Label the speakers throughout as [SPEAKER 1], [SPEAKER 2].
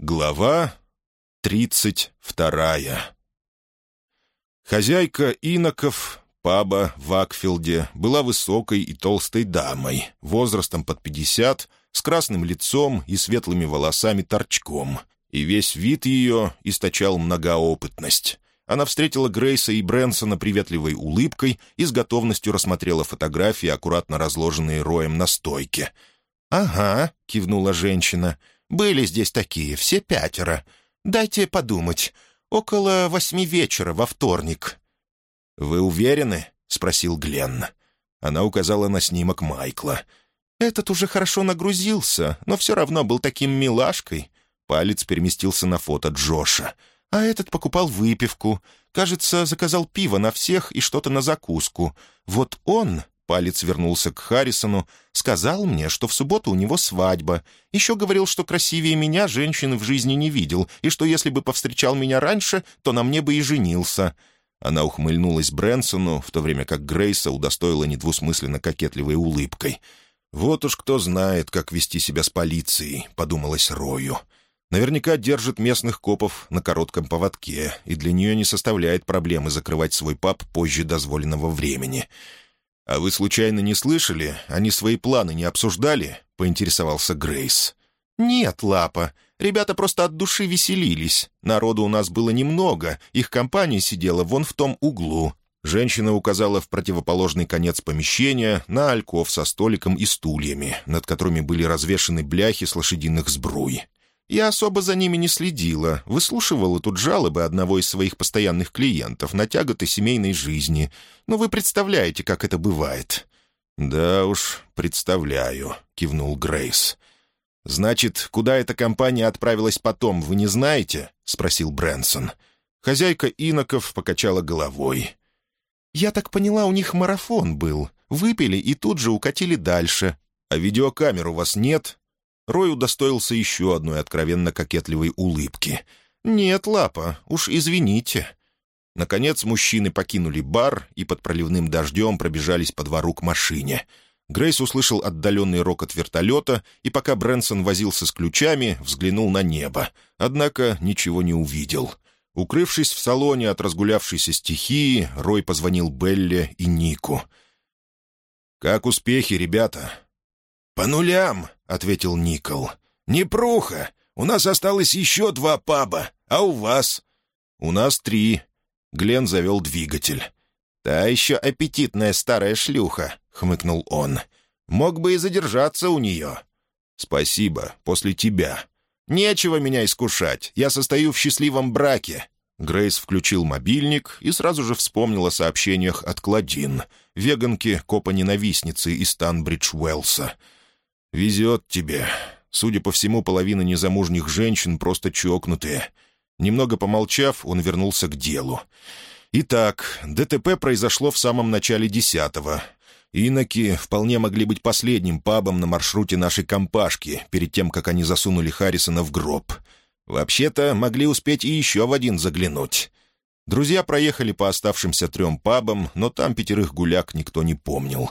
[SPEAKER 1] Глава тридцать вторая Хозяйка иноков, паба в Акфилде, была высокой и толстой дамой, возрастом под пятьдесят, с красным лицом и светлыми волосами торчком, и весь вид ее источал многоопытность. Она встретила Грейса и Брэнсона приветливой улыбкой и с готовностью рассмотрела фотографии, аккуратно разложенные роем на стойке. «Ага», — кивнула женщина, — были здесь такие, все пятеро. Дайте подумать. Около восьми вечера во вторник». «Вы уверены?» — спросил Гленн. Она указала на снимок Майкла. «Этот уже хорошо нагрузился, но все равно был таким милашкой». Палец переместился на фото Джоша. «А этот покупал выпивку. Кажется, заказал пиво на всех и что-то на закуску. Вот он Палец вернулся к Харрисону, сказал мне, что в субботу у него свадьба. Еще говорил, что красивее меня женщины в жизни не видел, и что если бы повстречал меня раньше, то на мне бы и женился». Она ухмыльнулась Брэнсону, в то время как Грейса удостоила недвусмысленно кокетливой улыбкой. «Вот уж кто знает, как вести себя с полицией», — подумалось Рою. Наверняка держит местных копов на коротком поводке, и для нее не составляет проблемы закрывать свой паб позже дозволенного времени. «А вы случайно не слышали? Они свои планы не обсуждали?» — поинтересовался Грейс. «Нет, Лапа. Ребята просто от души веселились. Народу у нас было немного, их компания сидела вон в том углу». Женщина указала в противоположный конец помещения на альков со столиком и стульями, над которыми были развешаны бляхи с лошадиных сбруй. Я особо за ними не следила, выслушивала тут жалобы одного из своих постоянных клиентов на тяготы семейной жизни. Но вы представляете, как это бывает». «Да уж, представляю», — кивнул Грейс. «Значит, куда эта компания отправилась потом, вы не знаете?» — спросил Брэнсон. Хозяйка иноков покачала головой. «Я так поняла, у них марафон был. Выпили и тут же укатили дальше. А видеокамер у вас нет?» Рой удостоился еще одной откровенно кокетливой улыбки. «Нет, Лапа, уж извините». Наконец мужчины покинули бар и под проливным дождем пробежались по двору к машине. Грейс услышал отдаленный рокот вертолета, и пока Брэнсон возился с ключами, взглянул на небо. Однако ничего не увидел. Укрывшись в салоне от разгулявшейся стихии, Рой позвонил Белле и Нику. «Как успехи, ребята?» «По нулям», — ответил Никол. «Непруха. У нас осталось еще два паба. А у вас?» «У нас три». Глен завел двигатель. «Та еще аппетитная старая шлюха», — хмыкнул он. «Мог бы и задержаться у нее». «Спасибо. После тебя». «Нечего меня искушать. Я состою в счастливом браке». Грейс включил мобильник и сразу же вспомнил о сообщениях от Кладин, веганки, копа-ненавистницы из Танбридж-Уэллса. «Везет тебе. Судя по всему, половина незамужних женщин просто чокнутые». Немного помолчав, он вернулся к делу. «Итак, ДТП произошло в самом начале десятого. Иноки вполне могли быть последним пабом на маршруте нашей компашки, перед тем, как они засунули Харрисона в гроб. Вообще-то, могли успеть и еще в один заглянуть». Друзья проехали по оставшимся трем пабам, но там пятерых гуляк никто не помнил.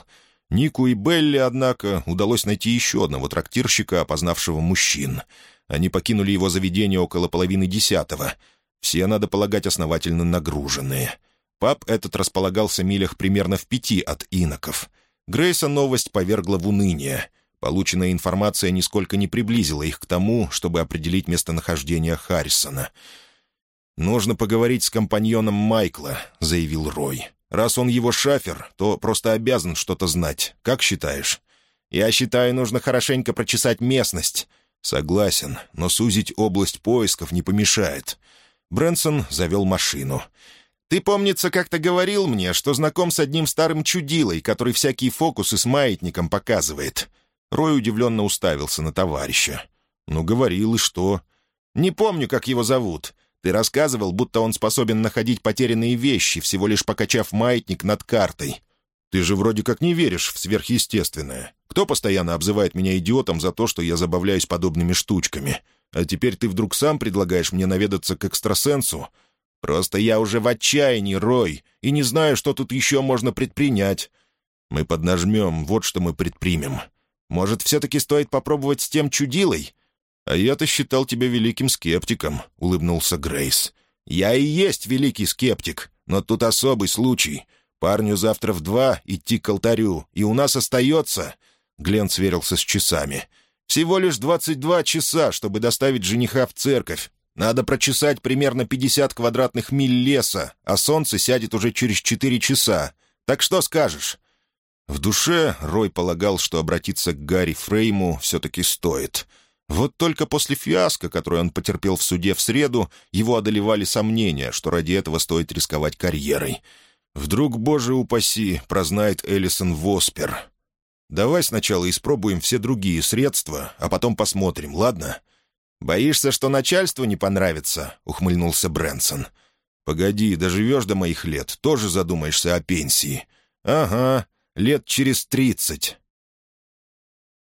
[SPEAKER 1] Нику и Белли, однако, удалось найти еще одного трактирщика, опознавшего мужчин. Они покинули его заведение около половины десятого. Все, надо полагать, основательно нагруженные. Паб этот располагался милях примерно в пяти от иноков. Грейса новость повергла в уныние. Полученная информация нисколько не приблизила их к тому, чтобы определить местонахождение Харрисона. «Нужно поговорить с компаньоном Майкла», — заявил Рой. Раз он его шафер, то просто обязан что-то знать. Как считаешь?» «Я считаю, нужно хорошенько прочесать местность». «Согласен, но сузить область поисков не помешает». Брэнсон завел машину. «Ты, помнится, как-то говорил мне, что знаком с одним старым чудилой, который всякие фокусы с маятником показывает». Рой удивленно уставился на товарища. «Ну, говорил, и что?» «Не помню, как его зовут. Ты рассказывал, будто он способен находить потерянные вещи, всего лишь покачав маятник над картой. Ты же вроде как не веришь в сверхъестественное. Кто постоянно обзывает меня идиотом за то, что я забавляюсь подобными штучками? А теперь ты вдруг сам предлагаешь мне наведаться к экстрасенсу? Просто я уже в отчаянии, Рой, и не знаю, что тут еще можно предпринять. Мы поднажмем, вот что мы предпримем. Может, все-таки стоит попробовать с тем чудилой? «А я-то считал тебя великим скептиком», — улыбнулся Грейс. «Я и есть великий скептик, но тут особый случай. Парню завтра в два идти к алтарю, и у нас остается...» Глен сверился с часами. «Всего лишь двадцать два часа, чтобы доставить жениха в церковь. Надо прочесать примерно пятьдесят квадратных миль леса, а солнце сядет уже через четыре часа. Так что скажешь?» В душе Рой полагал, что обратиться к Гарри Фрейму все-таки стоит. Вот только после фиаско, которое он потерпел в суде в среду, его одолевали сомнения, что ради этого стоит рисковать карьерой. Вдруг, боже упаси, прознает Эллисон Воспер. Давай сначала испробуем все другие средства, а потом посмотрим, ладно? «Боишься, что начальству не понравится?» — ухмыльнулся Брэнсон. «Погоди, доживешь до моих лет, тоже задумаешься о пенсии». «Ага, лет через тридцать.